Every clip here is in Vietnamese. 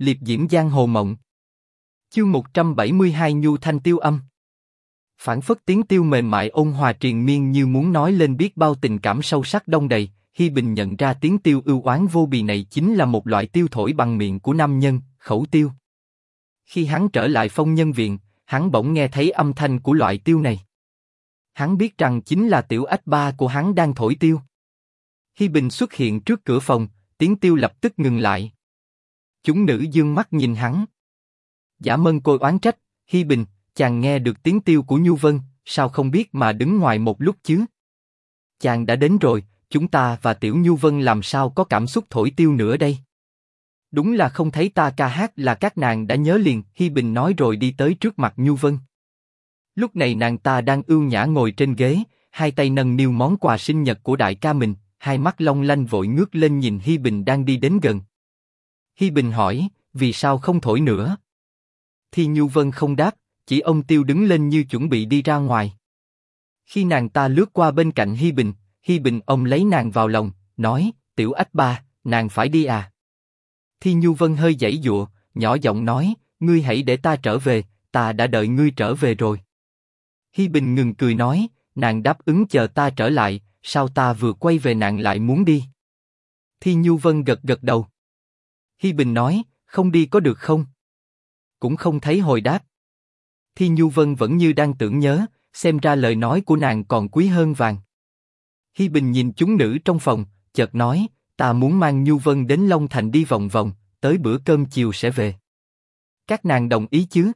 liệp diễm giang hồ mộng. Chương 172 Nhu Thanh Tiêu Âm Phản phất tiếng tiêu mềm mại ôn hòa truyền miên như muốn nói lên biết bao tình cảm sâu sắc đông đầy, Hi Bình nhận ra tiếng tiêu ưu oán vô bì này chính là một loại tiêu thổi bằng miệng của nam nhân, khẩu tiêu. Khi hắn trở lại phong nhân viện, hắn bỗng nghe thấy âm thanh của loại tiêu này. Hắn biết rằng chính là tiểu ách ba của hắn đang thổi tiêu. Hi Bình xuất hiện trước cửa phòng, tiếng tiêu lập tức ngừng lại. Chúng nữ dương mắt nhìn hắn. Giả mân côi oán trách, Hi Bình, chàng nghe được tiếng tiêu của Nhu Vân, sao không biết mà đứng ngoài một lúc chứ? Chàng đã đến rồi, chúng ta và Tiểu Nhu Vân làm sao có cảm xúc thổi tiêu nữa đây? Đúng là không thấy ta ca hát là các nàng đã nhớ liền. Hi Bình nói rồi đi tới trước mặt Nhu Vân. Lúc này nàng ta đang ưu nhã ngồi trên ghế, hai tay nâng niu món quà sinh nhật của đại ca mình, hai mắt long lanh vội ngước lên nhìn Hi Bình đang đi đến gần. Hi Bình hỏi, vì sao không thổi nữa? Thi Nhu Vân không đáp, chỉ ông Tiêu đứng lên như chuẩn bị đi ra ngoài. Khi nàng ta lướt qua bên cạnh Hi Bình, Hi Bình ông lấy nàng vào lòng, nói, tiểu ách ba, nàng phải đi à? Thi Nhu Vân hơi giãy dụa, nhỏ giọng nói, ngươi hãy để ta trở về, ta đã đợi ngươi trở về rồi. Hi Bình ngừng cười nói, nàng đáp ứng chờ ta trở lại, sao ta vừa quay về nàng lại muốn đi? Thi Nhu Vân gật gật đầu. Hi Bình nói, không đi có được không? Cũng không thấy hồi đáp. Thi Nhu Vân vẫn như đang tưởng nhớ, xem ra lời nói của nàng còn quý hơn vàng. Hi Bình nhìn chúng nữ trong phòng, chợt nói, ta muốn mang Nhu Vân đến Long Thành đi vòng vòng, tới bữa cơm chiều sẽ về. Các nàng đồng ý chứ?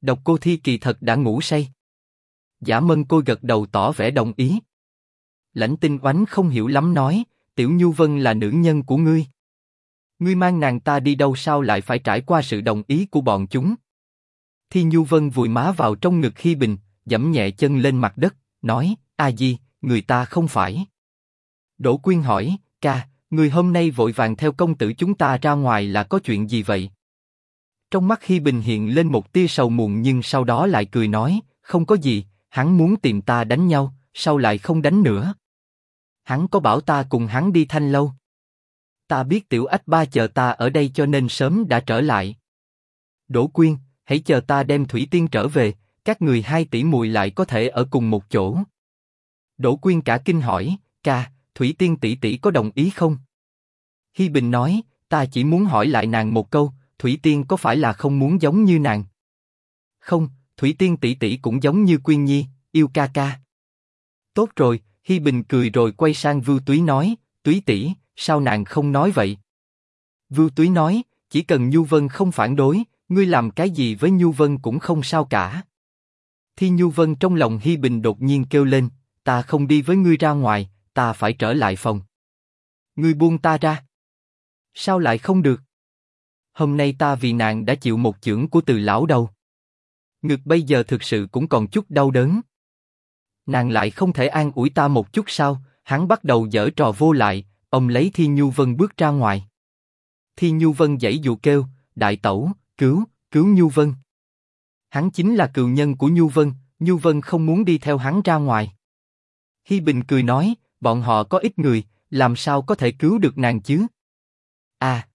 Độc cô Thi kỳ thật đã ngủ say. Giả Mân cô gật đầu tỏ vẻ đồng ý. Lãnh Tinh Oánh không hiểu lắm nói, Tiểu Nhu Vân là nữ nhân của ngươi. Ngươi mang nàng ta đi đâu sao lại phải trải qua sự đồng ý của bọn chúng? Thi Nhu Vân vùi má vào trong ngực Hi Bình, dẫm nhẹ chân lên mặt đất, nói: A Di, người ta không phải. Đỗ Quyên hỏi: Ca, người hôm nay vội vàng theo công tử chúng ta ra ngoài là có chuyện gì vậy? Trong mắt Hi Bình hiện lên một tia sầu muộn nhưng sau đó lại cười nói: Không có gì, hắn muốn tìm ta đánh nhau, sau lại không đánh nữa? Hắn có bảo ta cùng hắn đi thanh lâu. Ta biết tiểu ách ba chờ ta ở đây cho nên sớm đã trở lại. Đỗ Quyên, hãy chờ ta đem Thủy Tiên trở về, các người hai tỷ muội lại có thể ở cùng một chỗ. Đỗ Quyên cả kinh hỏi, ca, Thủy Tiên tỷ tỷ có đồng ý không? Hi Bình nói, ta chỉ muốn hỏi lại nàng một câu, Thủy Tiên có phải là không muốn giống như nàng? Không, Thủy Tiên tỷ tỷ cũng giống như Quyên Nhi, yêu ca ca. Tốt rồi, Hi Bình cười rồi quay sang Vưu Túy nói, Túy tỷ, sao nàng không nói vậy? Vưu Túy nói, chỉ cần Nhu Vân không phản đối, ngươi làm cái gì với Nhu Vân cũng không sao cả. Thi Nhu Vân trong lòng Hi Bình đột nhiên kêu lên, ta không đi với ngươi ra ngoài, ta phải trở lại phòng. Ngươi buông ta ra. Sao lại không được? Hôm nay ta vì nàng đã chịu một chưởng của từ lão đầu. Ngực bây giờ thực sự cũng còn chút đau đớn. Nàng lại không thể an ủi ta một chút sao? Hắn bắt đầu dở trò vô lại, ông lấy Thi Nhu Vân bước ra ngoài. Thi Nhu Vân dãy dụ kêu, đại tẩu, cứu, cứu Nhu Vân. Hắn chính là cựu nhân của Nhu Vân, Nhu Vân không muốn đi theo hắn ra ngoài. Hi Bình cười nói, bọn họ có ít người, làm sao có thể cứu được nàng chứ? À,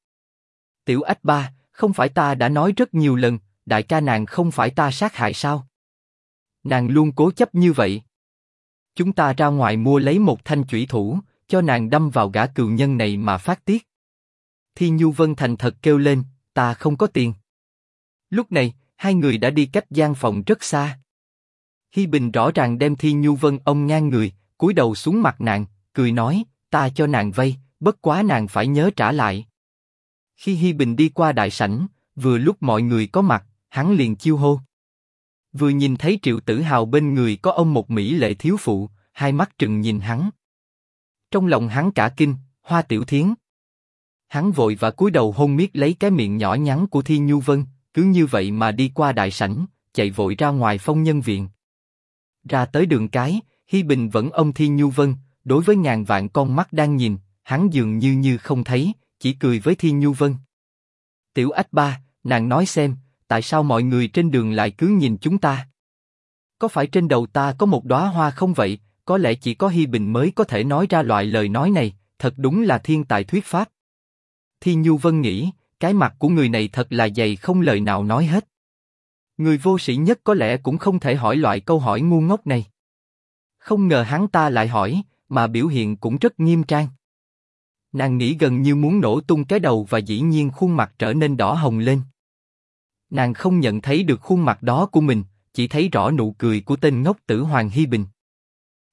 Tiểu Ách Ba, không phải ta đã nói rất nhiều lần, đại ca nàng không phải ta sát hại sao? Nàng luôn cố chấp như vậy. Chúng ta ra ngoài mua lấy một thanh chủy thủ, cho nàng đâm vào gã cừu nhân này mà phát tiết. Thi Nhu Vân thành thật kêu lên, ta không có tiền. Lúc này, hai người đã đi cách gian phòng rất xa. Hi Bình rõ ràng đem Thi Nhu Vân ông ngang người, cúi đầu xuống mặt nàng, cười nói, ta cho nàng vay, bất quá nàng phải nhớ trả lại. Khi Hi Bình đi qua đại sảnh, vừa lúc mọi người có mặt, hắn liền chiêu hô. Vừa nhìn thấy Triệu Tử Hào bên người có ông một mỹ lệ thiếu phụ, hai mắt trừng nhìn hắn. Trong lòng hắn cả kinh, Hoa Tiểu Thiến. Hắn vội và cúi đầu hôn miết lấy cái miệng nhỏ nhắn của Thi Nhu Vân, cứ như vậy mà đi qua đại sảnh, chạy vội ra ngoài phong nhân viện. Ra tới đường cái, Hi Bình vẫn ông Thi Nhu Vân, đối với ngàn vạn con mắt đang nhìn, hắn dường như như không thấy, chỉ cười với Thi Nhu Vân. Tiểu Ách Ba, nàng nói xem, tại sao mọi người trên đường lại cứ nhìn chúng ta? Có phải trên đầu ta có một đóa hoa không vậy? Có lẽ chỉ có Hi Bình mới có thể nói ra loại lời nói này, thật đúng là thiên tài thuyết pháp. Thi Nhu Vân nghĩ, cái mặt của người này thật là dày không lời nào nói hết. Người vô sĩ nhất có lẽ cũng không thể hỏi loại câu hỏi ngu ngốc này. Không ngờ hắn ta lại hỏi, mà biểu hiện cũng rất nghiêm trang. Nàng nghĩ gần như muốn nổ tung cái đầu và dĩ nhiên khuôn mặt trở nên đỏ hồng lên. Nàng không nhận thấy được khuôn mặt đó của mình, chỉ thấy rõ nụ cười của tên ngốc tử Hoàng Hy Bình.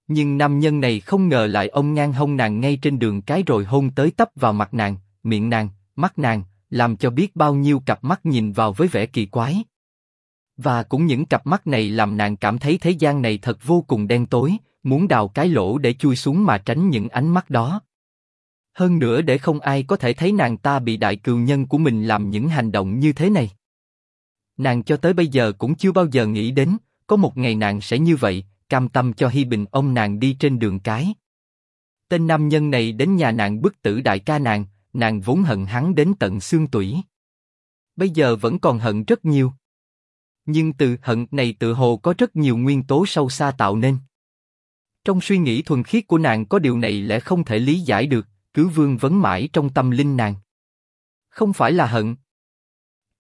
Nhưng nam nhân này không ngờ lại ông ngang hông nàng ngay trên đường cái rồi hôn tới tấp vào mặt nàng, miệng nàng, mắt nàng, làm cho biết bao nhiêu cặp mắt nhìn vào với vẻ kỳ quái. Và cũng những cặp mắt này làm nàng cảm thấy thế gian này thật vô cùng đen tối, muốn đào cái lỗ để chui xuống mà tránh những ánh mắt đó. Hơn nữa để không ai có thể thấy nàng ta bị đại cừu nhân của mình làm những hành động như thế này. Nàng cho tới bây giờ cũng chưa bao giờ nghĩ đến, có một ngày nàng sẽ như vậy, cam tâm cho Hi Bình ông nàng đi trên đường cái. Tên nam nhân này đến nhà nàng bức tử đại ca nàng, nàng vốn hận hắn đến tận xương tủy. Bây giờ vẫn còn hận rất nhiều. Nhưng từ hận này tự hồ có rất nhiều nguyên tố sâu xa tạo nên. Trong suy nghĩ thuần khiết của nàng có điều này lẽ không thể lý giải được, cứ vương vấn mãi trong tâm linh nàng. Không phải là hận.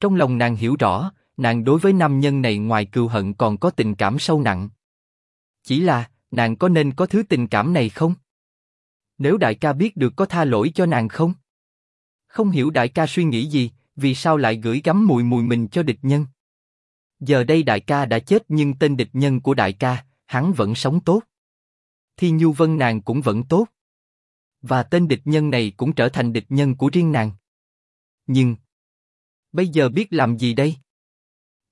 Trong lòng nàng hiểu rõ, nàng đối với nam nhân này ngoài cừu hận còn có tình cảm sâu nặng. Chỉ là, nàng có nên có thứ tình cảm này không? Nếu đại ca biết được có tha lỗi cho nàng không? Không hiểu đại ca suy nghĩ gì, vì sao lại gửi gắm mùi mùi mình cho địch nhân? Giờ đây đại ca đã chết nhưng tên địch nhân của đại ca, hắn vẫn sống tốt. Thi Nhu Vân nàng cũng vẫn tốt. Và tên địch nhân này cũng trở thành địch nhân của riêng nàng. Nhưng, bây giờ biết làm gì đây?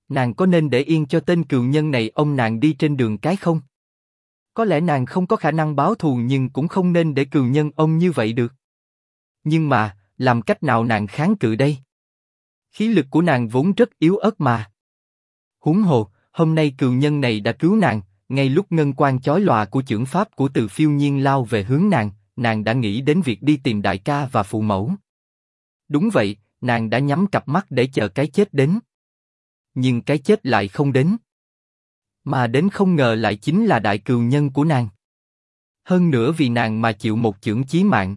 Nàng có nên để yên cho tên cừu nhân này ông nàng đi trên đường cái không? Có lẽ nàng không có khả năng báo thù nhưng cũng không nên để cường nhân ông như vậy được. Nhưng mà, làm cách nào nàng kháng cự đây? Khí lực của nàng vốn rất yếu ớt mà. húng hồ, hôm nay cường nhân này đã cứu nàng, ngay lúc ngân quan chói lòa của trưởng pháp của từ phiêu nhiên lao về hướng nàng, nàng đã nghĩ đến việc đi tìm đại ca và phụ mẫu. Đúng vậy, nàng đã nhắm cặp mắt để chờ cái chết đến. Nhưng cái chết lại không đến. Mà đến không ngờ lại chính là đại cừu nhân của nàng. Hơn nữa vì nàng mà chịu một chưởng chí mạng.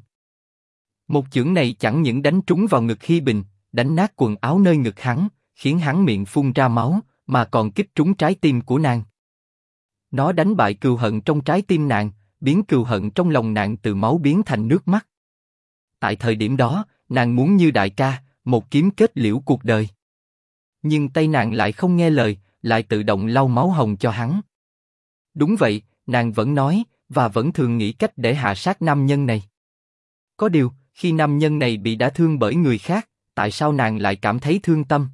Một chưởng này chẳng những đánh trúng vào ngực Hi Bình, đánh nát quần áo nơi ngực hắn, khiến hắn miệng phun ra máu, mà còn kích trúng trái tim của nàng. Nó đánh bại cừu hận trong trái tim nàng, biến cừu hận trong lòng nàng từ máu biến thành nước mắt. Tại thời điểm đó, nàng muốn như đại ca, một kiếm kết liễu cuộc đời. Nhưng tay nàng lại không nghe lời, lại tự động lau máu hồng cho hắn. Đúng vậy, nàng vẫn nói, và vẫn thường nghĩ cách để hạ sát nam nhân này. Có điều, khi nam nhân này bị đả thương bởi người khác, tại sao nàng lại cảm thấy thương tâm?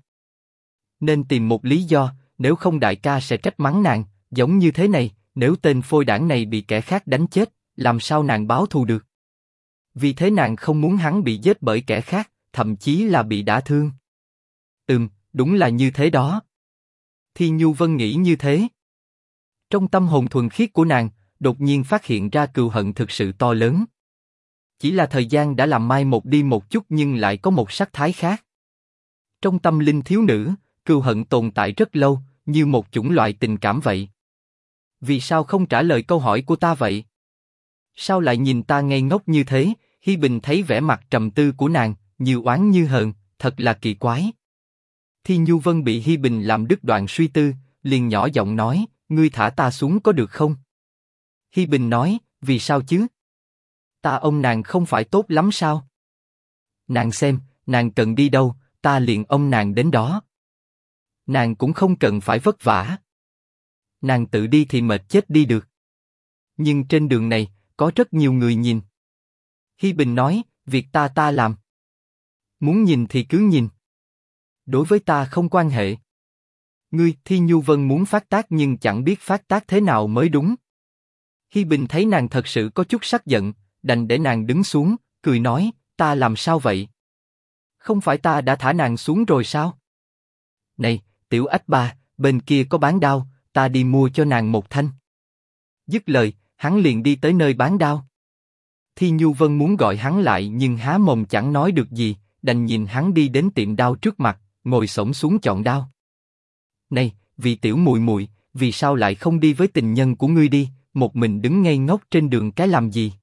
Nên tìm một lý do, nếu không đại ca sẽ trách mắng nàng, giống như thế này, nếu tên phôi đảng này bị kẻ khác đánh chết, làm sao nàng báo thù được? Vì thế nàng không muốn hắn bị giết bởi kẻ khác, thậm chí là bị đả thương. Ừm, đúng là như thế đó. Thi Nhu Vân nghĩ như thế. Trong tâm hồn thuần khiết của nàng, đột nhiên phát hiện ra cừu hận thực sự to lớn. Chỉ là thời gian đã làm mai một đi một chút nhưng lại có một sắc thái khác. Trong tâm linh thiếu nữ, cừu hận tồn tại rất lâu, như một chủng loại tình cảm vậy. Vì sao không trả lời câu hỏi của ta vậy? Sao lại nhìn ta ngây ngốc như thế? Hi Bình thấy vẻ mặt trầm tư của nàng, như oán như hờn, thật là kỳ quái. Thi Nhu Vân bị Hi Bình làm đứt đoạn suy tư, liền nhỏ giọng nói, ngươi thả ta xuống có được không? Hi Bình nói, vì sao chứ? Ta ông nàng không phải tốt lắm sao? Nàng xem, nàng cần đi đâu, ta liền ông nàng đến đó. Nàng cũng không cần phải vất vả. Nàng tự đi thì mệt chết đi được. Nhưng trên đường này, có rất nhiều người nhìn. Hi Bình nói, việc ta ta làm. Muốn nhìn thì cứ nhìn. Đối với ta không quan hệ. Ngươi, Thi Nhu Vân muốn phát tác nhưng chẳng biết phát tác thế nào mới đúng. Hi Bình thấy nàng thật sự có chút sắc giận, đành để nàng đứng xuống, cười nói, ta làm sao vậy? Không phải ta đã thả nàng xuống rồi sao? Này, tiểu ách ba, bên kia có bán đao, ta đi mua cho nàng một thanh. Dứt lời, hắn liền đi tới nơi bán đao. Thi Nhu Vân muốn gọi hắn lại nhưng há mồm chẳng nói được gì, đành nhìn hắn đi đến tiệm đao trước mặt, ngồi xổm xuống chọn đao. Này, vì tiểu mùi mùi, vì sao lại không đi với tình nhân của ngươi đi, một mình đứng ngây ngốc trên đường cái làm gì?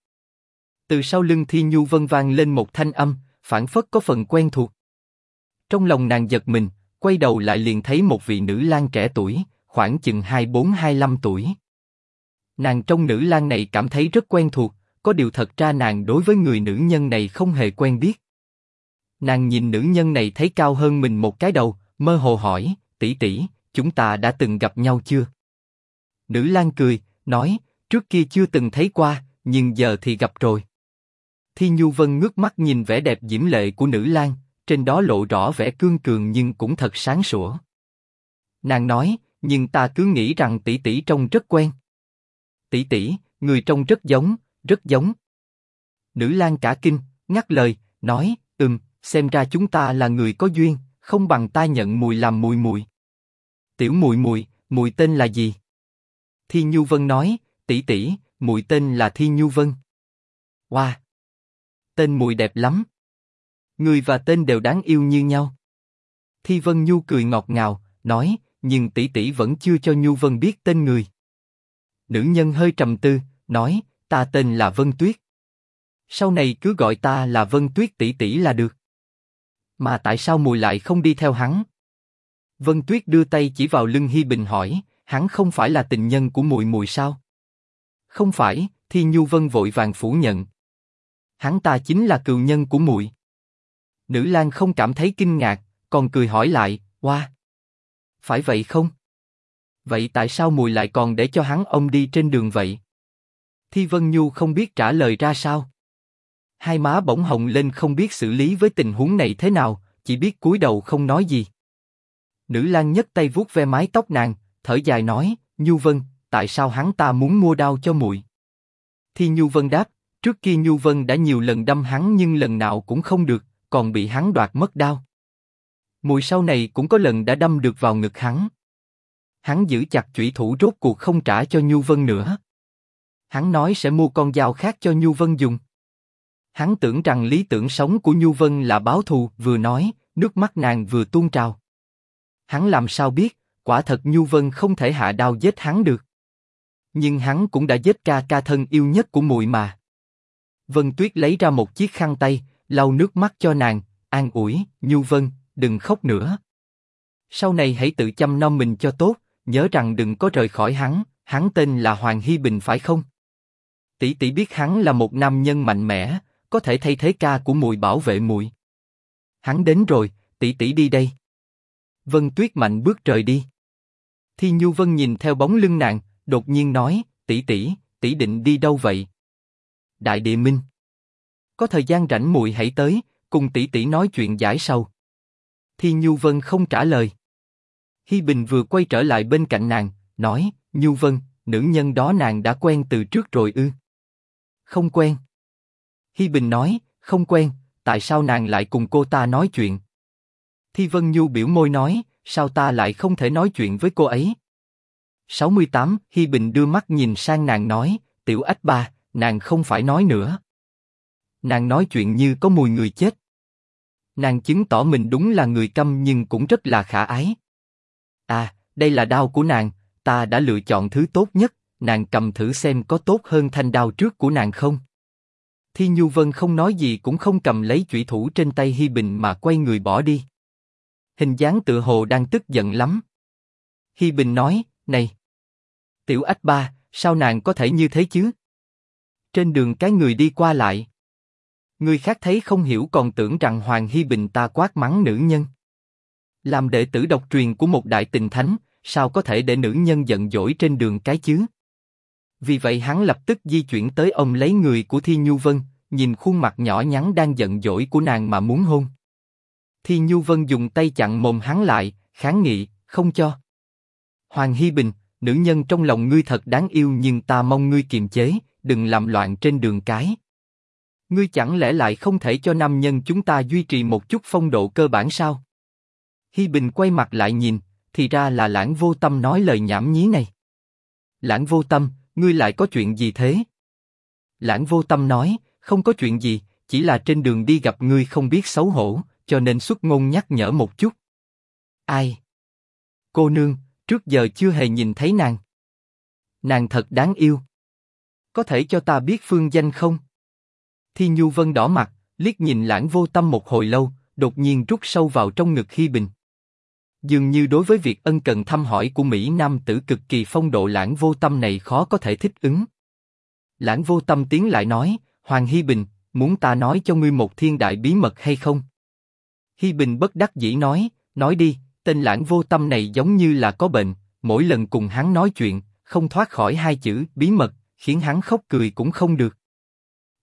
Từ sau lưng Thi Nhu Vân vang lên một thanh âm, phản phất có phần quen thuộc. Trong lòng nàng giật mình, quay đầu lại liền thấy một vị nữ lang trẻ tuổi, khoảng chừng 24-25 tuổi. Nàng trong nữ lang này cảm thấy rất quen thuộc, có điều thật ra nàng đối với người nữ nhân này không hề quen biết. Nàng nhìn nữ nhân này thấy cao hơn mình một cái đầu, mơ hồ hỏi, tỷ tỷ, chúng ta đã từng gặp nhau chưa? Nữ lang cười, nói, trước kia chưa từng thấy qua, nhưng giờ thì gặp rồi. Thi Nhu Vân ngước mắt nhìn vẻ đẹp diễm lệ của nữ lang, trên đó lộ rõ vẻ cương cường nhưng cũng thật sáng sủa. Nàng nói, nhưng ta cứ nghĩ rằng tỷ tỷ trông rất quen. Tỷ tỷ, người trông rất giống, rất giống. Nữ lang cả kinh, ngắt lời, nói, ừm, xem ra chúng ta là người có duyên, không bằng ta nhận mùi làm mùi mùi. Tiểu mùi mùi, mùi tên là gì? Thi Nhu Vân nói, tỷ tỷ, mùi tên là Thi Nhu Vân. Wow, tên mùi đẹp lắm. Người và tên đều đáng yêu như nhau. Thi Vân Nhu cười ngọt ngào, nói, nhưng tỷ tỷ vẫn chưa cho Nhu Vân biết tên người. Nữ nhân hơi trầm tư, nói, ta tên là Vân Tuyết. Sau này cứ gọi ta là Vân Tuyết tỷ tỷ là được. Mà tại sao mùi lại không đi theo hắn? Vân Tuyết đưa tay chỉ vào lưng Hi Bình hỏi, hắn không phải là tình nhân của mùi mùi sao? Không phải, Thi Nhu Vân vội vàng phủ nhận. Hắn ta chính là cựu nhân của mùi. Nữ Lan không cảm thấy kinh ngạc, còn cười hỏi lại, Hoa, wow. phải vậy không? Vậy tại sao mùi lại còn để cho hắn ông đi trên đường vậy? Thi Vân Nhu không biết trả lời ra sao. Hai má bỗng hồng lên không biết xử lý với tình huống này thế nào, chỉ biết cúi đầu không nói gì. Nữ lang nhấc tay vuốt ve mái tóc nàng, thở dài nói, Nhu Vân, tại sao hắn ta muốn mua đao cho muội? thì Nhu Vân đáp, trước kia Nhu Vân đã nhiều lần đâm hắn nhưng lần nào cũng không được, còn bị hắn đoạt mất đao. Mùi sau này cũng có lần đã đâm được vào ngực hắn. Hắn giữ chặt chủy thủ rốt cuộc không trả cho Nhu Vân nữa. Hắn nói sẽ mua con dao khác cho Nhu Vân dùng. Hắn tưởng rằng lý tưởng sống của Nhu Vân là báo thù, vừa nói, nước mắt nàng vừa tuôn trào. Hắn làm sao biết, quả thật Nhu Vân không thể hạ đao giết hắn được. Nhưng hắn cũng đã giết ca ca thân yêu nhất của muội mà. Vân Tuyết lấy ra một chiếc khăn tay, lau nước mắt cho nàng, an ủi, Nhu Vân, đừng khóc nữa. Sau này hãy tự chăm nom mình cho tốt, nhớ rằng đừng có rời khỏi hắn, hắn tên là Hoàng Hy Bình phải không? Tỷ tỷ biết hắn là một nam nhân mạnh mẽ, có thể thay thế ca của mùi bảo vệ mùi. Hắn đến rồi, tỷ tỷ đi đây. Vân Tuyết mạnh bước rời đi. Thi Nhu Vân nhìn theo bóng lưng nàng, đột nhiên nói, tỷ tỷ, tỷ định đi đâu vậy? Đại Địa Minh. Có thời gian rảnh muội hãy tới, cùng tỷ tỷ nói chuyện giải sâu Thi Nhu Vân không trả lời. Hi Bình vừa quay trở lại bên cạnh nàng, nói, Nhu Vân, nữ nhân đó nàng đã quen từ trước rồi ư? Không quen. Hi Bình nói, không quen, tại sao nàng lại cùng cô ta nói chuyện? Thi Vân Nhu biểu môi nói, sao ta lại không thể nói chuyện với cô ấy? 68, Hi Bình đưa mắt nhìn sang nàng nói, tiểu ách ba, nàng không phải nói nữa. Nàng nói chuyện như có mùi người chết. Nàng chứng tỏ mình đúng là người câm nhưng cũng rất là khả ái. À, đây là đao của nàng, ta đã lựa chọn thứ tốt nhất, nàng cầm thử xem có tốt hơn thanh đao trước của nàng không. Thi Nhu Vân không nói gì cũng không cầm lấy chủy thủ trên tay Hi Bình mà quay người bỏ đi. Hình dáng tựa hồ đang tức giận lắm. Hi Bình nói, này, tiểu ách ba, sao nàng có thể như thế chứ? Trên đường cái người đi qua lại. Người khác thấy không hiểu còn tưởng rằng Hoàng Hi Bình ta quát mắng nữ nhân. Làm đệ tử độc truyền của một đại tình thánh, sao có thể để nữ nhân giận dỗi trên đường cái chứ? Vì vậy hắn lập tức di chuyển tới ông lấy người của Thi Nhu Vân, nhìn khuôn mặt nhỏ nhắn đang giận dỗi của nàng mà muốn hôn. Thi Nhu Vân dùng tay chặn mồm hắn lại, kháng nghị, không cho. Hoàng Hi Bình, nữ nhân trong lòng ngươi thật đáng yêu nhưng ta mong ngươi kiềm chế, đừng làm loạn trên đường cái. Ngươi chẳng lẽ lại không thể cho nam nhân chúng ta duy trì một chút phong độ cơ bản sao? Hi Bình quay mặt lại nhìn, thì ra là lãng vô tâm nói lời nhảm nhí này. Lãng vô tâm, ngươi lại có chuyện gì thế? Lãng vô tâm nói, không có chuyện gì, chỉ là trên đường đi gặp ngươi không biết xấu hổ, cho nên xuất ngôn nhắc nhở một chút. Ai? Cô nương, trước giờ chưa hề nhìn thấy nàng. Nàng thật đáng yêu. Có thể cho ta biết phương danh không? Thi Nhu Vân đỏ mặt, liếc nhìn lãng vô tâm một hồi lâu, đột nhiên rút sâu vào trong ngực Hi Bình. Dường như đối với việc ân cần thăm hỏi của Mỹ Nam tử cực kỳ phong độ lãng vô tâm này khó có thể thích ứng. Lãng vô tâm tiến lại nói, Hoàng Hi Bình, muốn ta nói cho ngươi một thiên đại bí mật hay không? Hi Bình bất đắc dĩ nói, nói đi, tên lãng vô tâm này giống như là có bệnh, mỗi lần cùng hắn nói chuyện, không thoát khỏi hai chữ bí mật, khiến hắn khóc cười cũng không được.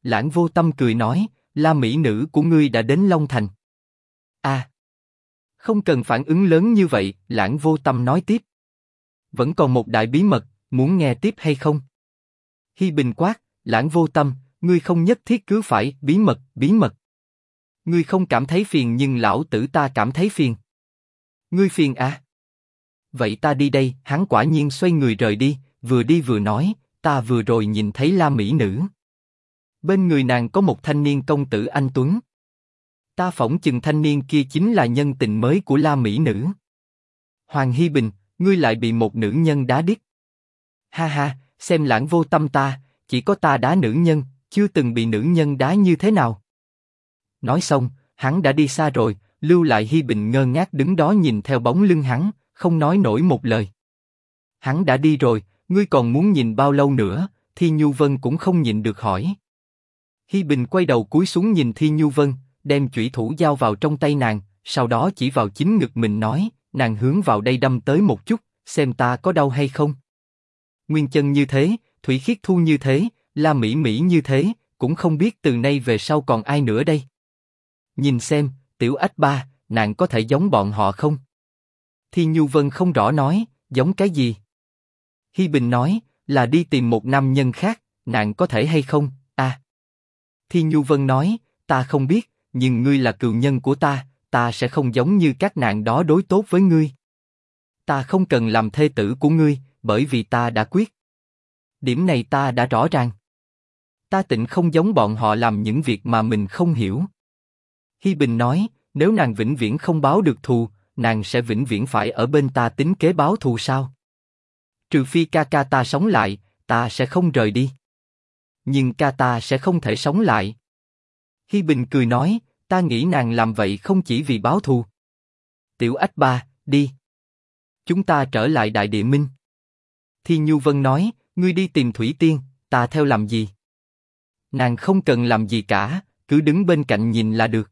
Lãng vô tâm cười nói, la mỹ nữ của ngươi đã đến Long Thành. À, không cần phản ứng lớn như vậy, lãng vô tâm nói tiếp. Vẫn còn một đại bí mật, muốn nghe tiếp hay không? Hi Bình quát, lãng vô tâm, ngươi không nhất thiết cứ phải bí mật, bí mật. Ngươi không cảm thấy phiền nhưng lão tử ta cảm thấy phiền. Ngươi phiền à? Vậy ta đi đây, hắn quả nhiên xoay người rời đi, vừa đi vừa nói, ta vừa rồi nhìn thấy la mỹ nữ. Bên người nàng có một thanh niên công tử anh tuấn. Ta phỏng chừng thanh niên kia chính là nhân tình mới của la mỹ nữ. Hoàng Hi Bình, ngươi lại bị một nữ nhân đá đít Ha ha, xem lãng vô tâm ta, chỉ có ta đá nữ nhân, chưa từng bị nữ nhân đá như thế nào. Nói xong, hắn đã đi xa rồi, lưu lại Hi Bình ngơ ngác đứng đó nhìn theo bóng lưng hắn, không nói nổi một lời. Hắn đã đi rồi, ngươi còn muốn nhìn bao lâu nữa? Thi Nhu Vân cũng không nhịn được hỏi. Hi Bình quay đầu cúi xuống nhìn Thi Nhu Vân, đem chủy thủ giao vào trong tay nàng, sau đó chỉ vào chính ngực mình nói, nàng hướng vào đây đâm tới một chút, xem ta có đau hay không. Nguyên chân như thế, Thủy Khiết Thu như thế, La Mỹ Mỹ như thế, cũng không biết từ nay về sau còn ai nữa đây. Nhìn xem, Tiểu Ách Ba, nàng có thể giống bọn họ không? Thi Nhu Vân không rõ nói, giống cái gì? Hi Bình nói, là đi tìm một nam nhân khác, nàng có thể hay không? À. Thi Nhu Vân nói, ta không biết, nhưng ngươi là cựu nhân của ta, ta sẽ không giống như các nạn đó đối tốt với ngươi. Ta không cần làm thê tử của ngươi, bởi vì ta đã quyết. Điểm này ta đã rõ ràng. Ta tịnh không giống bọn họ làm những việc mà mình không hiểu. Hi Bình nói, nếu nàng vĩnh viễn không báo được thù, nàng sẽ vĩnh viễn phải ở bên ta tính kế báo thù sao? Trừ phi ca ca ta sống lại, ta sẽ không rời đi. Nhưng ca ta sẽ không thể sống lại. Hi Bình cười nói, ta nghĩ nàng làm vậy không chỉ vì báo thù. Tiểu Ách Ba, đi. Chúng ta trở lại Đại Địa Minh. Thi Nhu Vân nói, ngươi đi tìm Thủy Tiên, ta theo làm gì? Nàng không cần làm gì cả, cứ đứng bên cạnh nhìn là được.